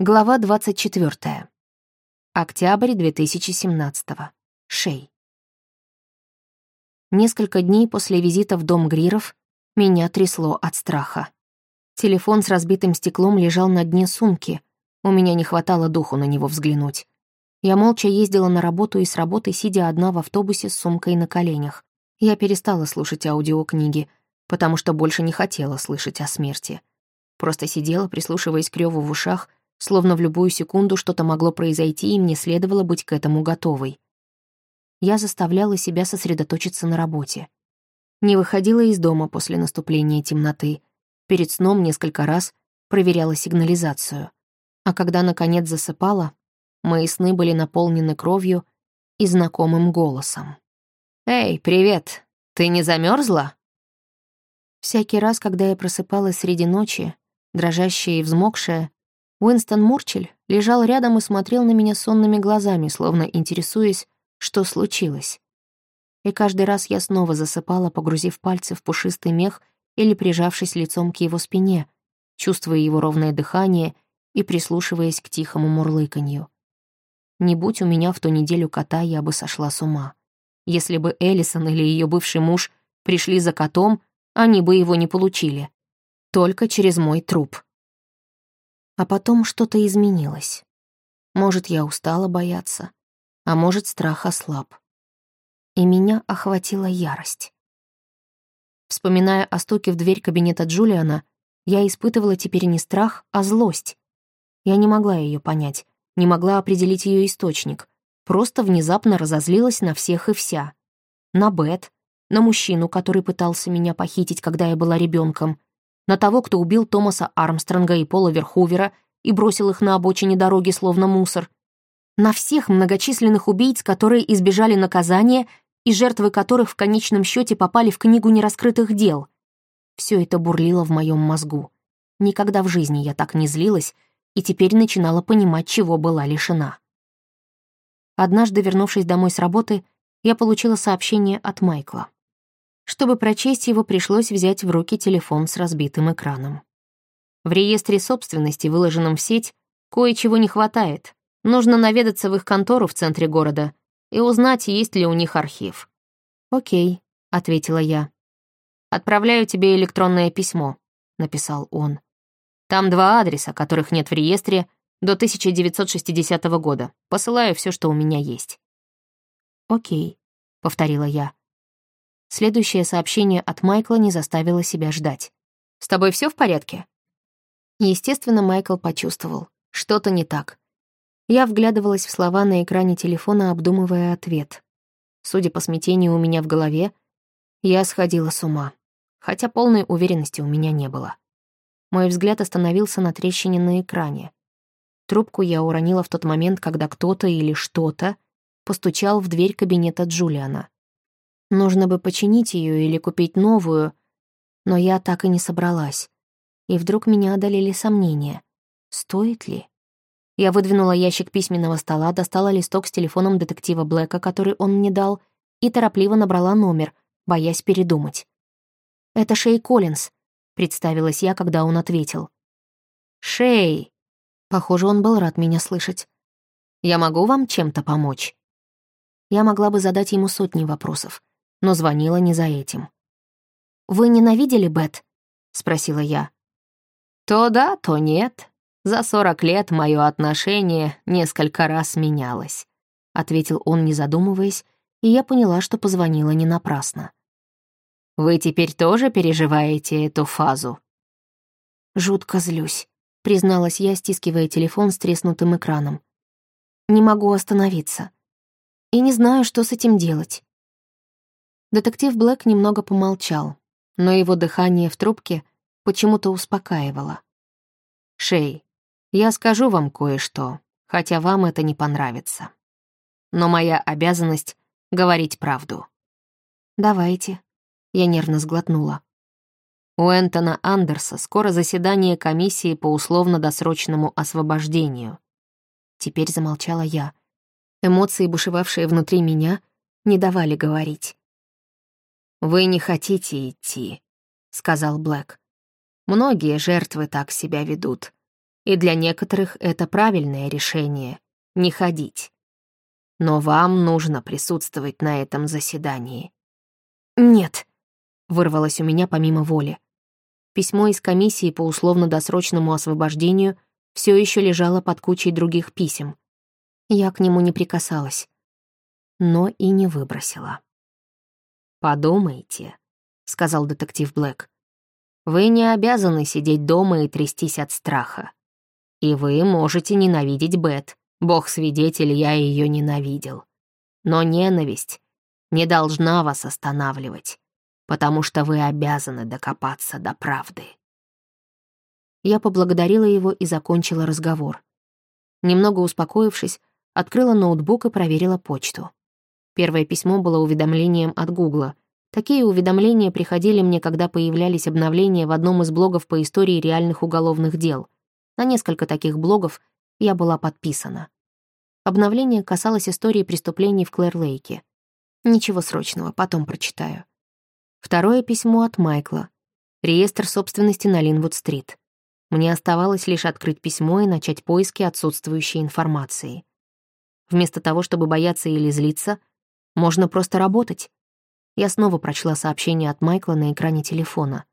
Глава 24. Октябрь 2017. Шей. Несколько дней после визита в дом Гриров меня трясло от страха. Телефон с разбитым стеклом лежал на дне сумки. У меня не хватало духу на него взглянуть. Я молча ездила на работу и с работы, сидя одна в автобусе с сумкой на коленях. Я перестала слушать аудиокниги, потому что больше не хотела слышать о смерти. Просто сидела, прислушиваясь к рёву в ушах, словно в любую секунду что-то могло произойти, и мне следовало быть к этому готовой. Я заставляла себя сосредоточиться на работе. Не выходила из дома после наступления темноты. Перед сном несколько раз проверяла сигнализацию. А когда, наконец, засыпала, мои сны были наполнены кровью и знакомым голосом. «Эй, привет! Ты не замерзла? Всякий раз, когда я просыпалась среди ночи, дрожащая и взмокшая, Уинстон Мурчель лежал рядом и смотрел на меня сонными глазами, словно интересуясь, что случилось. И каждый раз я снова засыпала, погрузив пальцы в пушистый мех или прижавшись лицом к его спине, чувствуя его ровное дыхание и прислушиваясь к тихому мурлыканью. Не будь у меня в ту неделю кота, я бы сошла с ума. Если бы Эллисон или ее бывший муж пришли за котом, они бы его не получили. Только через мой труп. А потом что-то изменилось. Может, я устала бояться, а может, страх ослаб. И меня охватила ярость. Вспоминая о стуке в дверь кабинета Джулиана, я испытывала теперь не страх, а злость. Я не могла ее понять, не могла определить ее источник, просто внезапно разозлилась на всех и вся. На Бет, на мужчину, который пытался меня похитить, когда я была ребенком, на того, кто убил Томаса Армстронга и Пола Верхувера и бросил их на обочине дороги словно мусор, на всех многочисленных убийц, которые избежали наказания и жертвы которых в конечном счете попали в книгу нераскрытых дел. Все это бурлило в моем мозгу. Никогда в жизни я так не злилась и теперь начинала понимать, чего была лишена. Однажды, вернувшись домой с работы, я получила сообщение от Майкла. Чтобы прочесть его, пришлось взять в руки телефон с разбитым экраном. В реестре собственности, выложенном в сеть, кое-чего не хватает. Нужно наведаться в их контору в центре города и узнать, есть ли у них архив. «Окей», — ответила я. «Отправляю тебе электронное письмо», — написал он. «Там два адреса, которых нет в реестре до 1960 года. Посылаю все, что у меня есть». «Окей», — повторила я. Следующее сообщение от Майкла не заставило себя ждать. «С тобой все в порядке?» Естественно, Майкл почувствовал. Что-то не так. Я вглядывалась в слова на экране телефона, обдумывая ответ. Судя по смятению у меня в голове, я сходила с ума, хотя полной уверенности у меня не было. Мой взгляд остановился на трещине на экране. Трубку я уронила в тот момент, когда кто-то или что-то постучал в дверь кабинета Джулиана. Нужно бы починить ее или купить новую, но я так и не собралась. И вдруг меня одолели сомнения. Стоит ли? Я выдвинула ящик письменного стола, достала листок с телефоном детектива Блэка, который он мне дал, и торопливо набрала номер, боясь передумать. «Это Шей Коллинз», — представилась я, когда он ответил. «Шей!» Похоже, он был рад меня слышать. «Я могу вам чем-то помочь?» Я могла бы задать ему сотни вопросов но звонила не за этим. «Вы ненавидели Бет?» — спросила я. «То да, то нет. За сорок лет мое отношение несколько раз менялось», — ответил он, не задумываясь, и я поняла, что позвонила не напрасно. «Вы теперь тоже переживаете эту фазу?» «Жутко злюсь», — призналась я, стискивая телефон с треснутым экраном. «Не могу остановиться. И не знаю, что с этим делать. Детектив Блэк немного помолчал, но его дыхание в трубке почему-то успокаивало. «Шей, я скажу вам кое-что, хотя вам это не понравится. Но моя обязанность — говорить правду». «Давайте», — я нервно сглотнула. У Энтона Андерса скоро заседание комиссии по условно-досрочному освобождению. Теперь замолчала я. Эмоции, бушевавшие внутри меня, не давали говорить. «Вы не хотите идти», — сказал Блэк. «Многие жертвы так себя ведут. И для некоторых это правильное решение — не ходить. Но вам нужно присутствовать на этом заседании. «Нет», — вырвалось у меня помимо воли. Письмо из комиссии по условно-досрочному освобождению все еще лежало под кучей других писем. Я к нему не прикасалась, но и не выбросила. «Подумайте», — сказал детектив Блэк. «Вы не обязаны сидеть дома и трястись от страха. И вы можете ненавидеть Бет. Бог-свидетель, я ее ненавидел. Но ненависть не должна вас останавливать, потому что вы обязаны докопаться до правды». Я поблагодарила его и закончила разговор. Немного успокоившись, открыла ноутбук и проверила почту. Первое письмо было уведомлением от Гугла. Такие уведомления приходили мне, когда появлялись обновления в одном из блогов по истории реальных уголовных дел. На несколько таких блогов я была подписана. Обновление касалось истории преступлений в Клэр-Лейке. Ничего срочного, потом прочитаю. Второе письмо от Майкла. Реестр собственности на Линвуд-стрит. Мне оставалось лишь открыть письмо и начать поиски отсутствующей информации. Вместо того, чтобы бояться или злиться, можно просто работать. Я снова прочла сообщение от Майкла на экране телефона.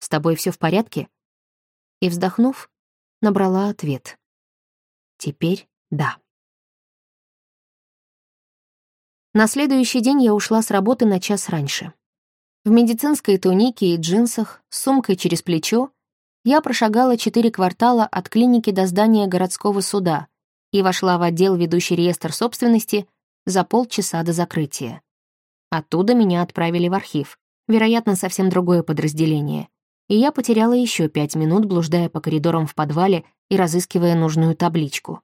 «С тобой все в порядке?» И, вздохнув, набрала ответ. Теперь да. На следующий день я ушла с работы на час раньше. В медицинской тунике и джинсах, с сумкой через плечо, я прошагала четыре квартала от клиники до здания городского суда и вошла в отдел, ведущий реестр собственности, за полчаса до закрытия. Оттуда меня отправили в архив, вероятно, совсем другое подразделение, и я потеряла еще пять минут, блуждая по коридорам в подвале и разыскивая нужную табличку.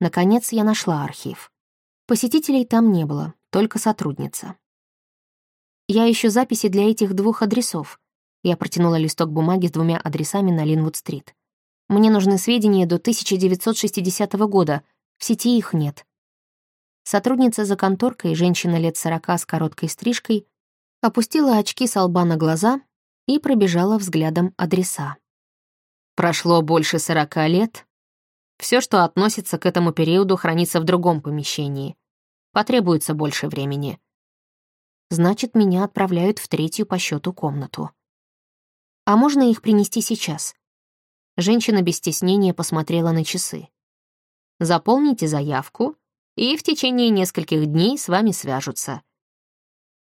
Наконец я нашла архив. Посетителей там не было, только сотрудница. Я ищу записи для этих двух адресов. Я протянула листок бумаги с двумя адресами на Линвуд-стрит. Мне нужны сведения до 1960 года, в сети их нет. Сотрудница за конторкой, женщина лет сорока с короткой стрижкой, опустила очки с лба на глаза и пробежала взглядом адреса. Прошло больше сорока лет. Все, что относится к этому периоду, хранится в другом помещении. Потребуется больше времени. Значит, меня отправляют в третью по счету комнату. А можно их принести сейчас? Женщина без стеснения посмотрела на часы. Заполните заявку, и в течение нескольких дней с вами свяжутся.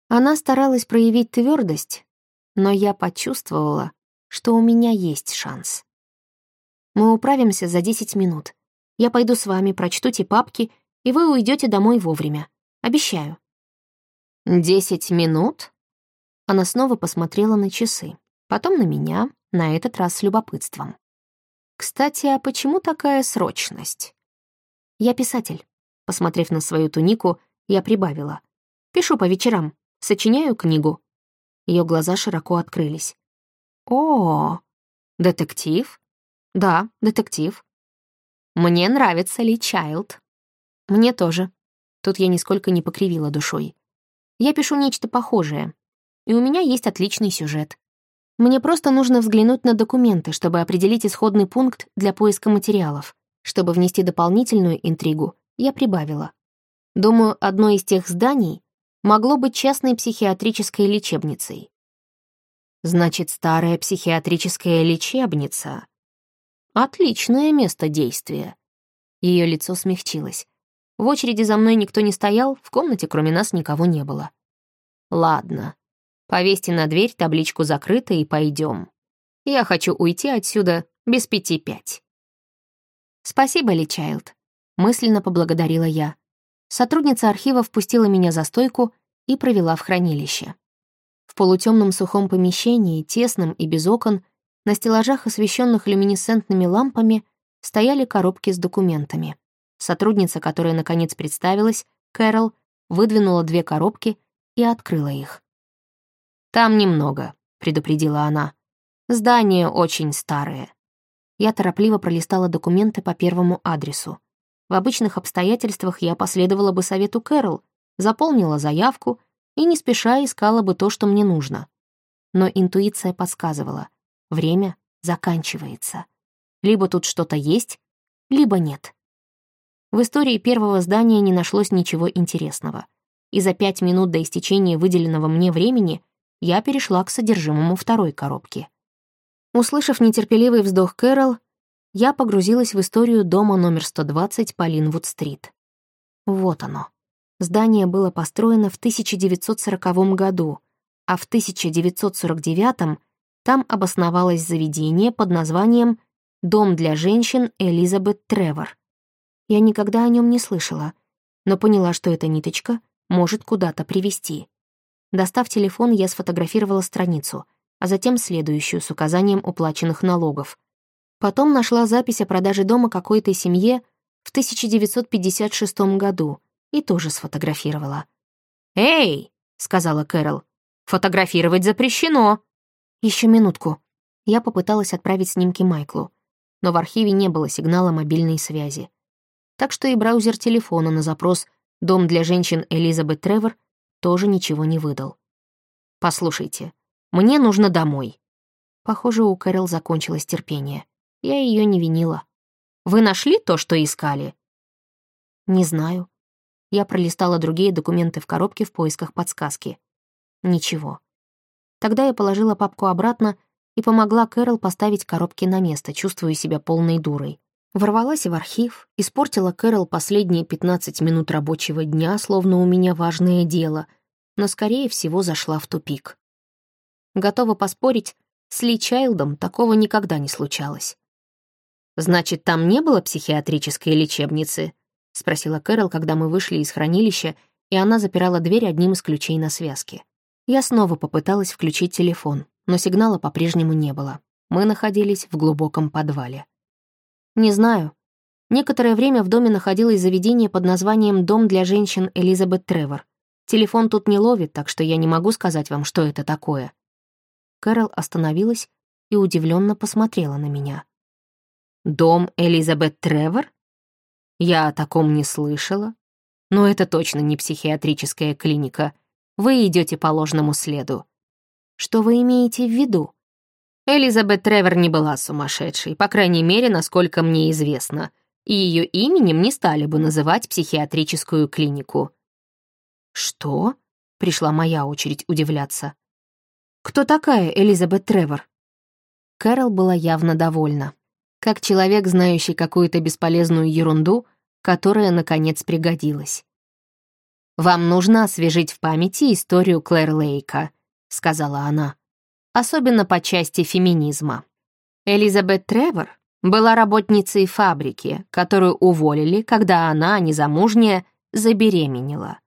Она старалась проявить твердость, но я почувствовала, что у меня есть шанс. Мы управимся за 10 минут. Я пойду с вами, прочту те папки и вы уйдете домой вовремя. Обещаю». «Десять минут?» Она снова посмотрела на часы, потом на меня, на этот раз с любопытством. «Кстати, а почему такая срочность?» «Я писатель». Посмотрев на свою тунику, я прибавила. «Пишу по вечерам, сочиняю книгу». Ее глаза широко открылись. «О, детектив?» «Да, детектив». «Мне нравится Ли Чайлд». Мне тоже. Тут я нисколько не покривила душой. Я пишу нечто похожее. И у меня есть отличный сюжет. Мне просто нужно взглянуть на документы, чтобы определить исходный пункт для поиска материалов. Чтобы внести дополнительную интригу, я прибавила. Думаю, одно из тех зданий могло быть частной психиатрической лечебницей. Значит, старая психиатрическая лечебница. Отличное место действия. Ее лицо смягчилось. В очереди за мной никто не стоял, в комнате кроме нас никого не было. Ладно, повесьте на дверь табличку «Закрыто» и пойдем. Я хочу уйти отсюда без пяти пять. Спасибо, Ли Чайлд. Мысленно поблагодарила я. Сотрудница архива впустила меня за стойку и провела в хранилище. В полутемном сухом помещении, тесном и без окон, на стеллажах, освещенных люминесцентными лампами, стояли коробки с документами. Сотрудница, которая наконец представилась, Кэрол, выдвинула две коробки и открыла их. «Там немного», — предупредила она. «Здание очень старое». Я торопливо пролистала документы по первому адресу. В обычных обстоятельствах я последовала бы совету Кэрол, заполнила заявку и не спеша искала бы то, что мне нужно. Но интуиция подсказывала — время заканчивается. Либо тут что-то есть, либо нет. В истории первого здания не нашлось ничего интересного. И за пять минут до истечения выделенного мне времени я перешла к содержимому второй коробки. Услышав нетерпеливый вздох Кэрол, я погрузилась в историю дома номер 120 по Линвуд-стрит. Вот оно. Здание было построено в 1940 году, а в 1949 там обосновалось заведение под названием «Дом для женщин Элизабет Тревор». Я никогда о нем не слышала, но поняла, что эта ниточка может куда-то привести. Достав телефон, я сфотографировала страницу, а затем следующую с указанием уплаченных налогов. Потом нашла запись о продаже дома какой-то семье в 1956 году и тоже сфотографировала. «Эй!» — сказала Кэрол. «Фотографировать запрещено!» Еще минутку». Я попыталась отправить снимки Майклу, но в архиве не было сигнала мобильной связи. Так что и браузер телефона на запрос «Дом для женщин Элизабет Тревор» тоже ничего не выдал. «Послушайте, мне нужно домой». Похоже, у Кэрол закончилось терпение. Я ее не винила. «Вы нашли то, что искали?» «Не знаю». Я пролистала другие документы в коробке в поисках подсказки. Ничего. Тогда я положила папку обратно и помогла Кэрол поставить коробки на место, чувствуя себя полной дурой. Ворвалась в архив, испортила Кэрол последние 15 минут рабочего дня, словно у меня важное дело, но, скорее всего, зашла в тупик. Готова поспорить, с Ли Чайлдом такого никогда не случалось. «Значит, там не было психиатрической лечебницы?» — спросила Кэрол, когда мы вышли из хранилища, и она запирала дверь одним из ключей на связке. Я снова попыталась включить телефон, но сигнала по-прежнему не было. Мы находились в глубоком подвале. Не знаю. Некоторое время в доме находилось заведение под названием «Дом для женщин Элизабет Тревор». Телефон тут не ловит, так что я не могу сказать вам, что это такое. Кэрол остановилась и удивленно посмотрела на меня. «Дом Элизабет Тревор? Я о таком не слышала. Но это точно не психиатрическая клиника. Вы идете по ложному следу. Что вы имеете в виду? Элизабет Тревор не была сумасшедшей, по крайней мере, насколько мне известно, и ее именем не стали бы называть психиатрическую клинику. Что? Пришла моя очередь удивляться. Кто такая Элизабет Тревор? Кэрол была явно довольна. Как человек, знающий какую-то бесполезную ерунду, которая, наконец, пригодилась. «Вам нужно освежить в памяти историю Клэр Лейка», — сказала она. «Особенно по части феминизма. Элизабет Тревор была работницей фабрики, которую уволили, когда она, незамужняя, забеременела.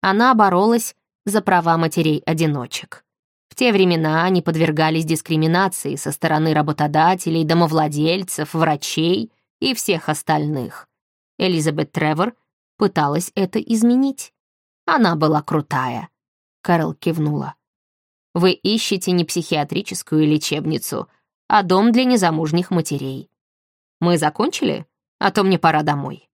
Она боролась за права матерей-одиночек. Те времена они подвергались дискриминации со стороны работодателей, домовладельцев, врачей и всех остальных. Элизабет Тревор пыталась это изменить. Она была крутая. Кэрол кивнула. Вы ищете не психиатрическую лечебницу, а дом для незамужних матерей. Мы закончили? А то мне пора домой.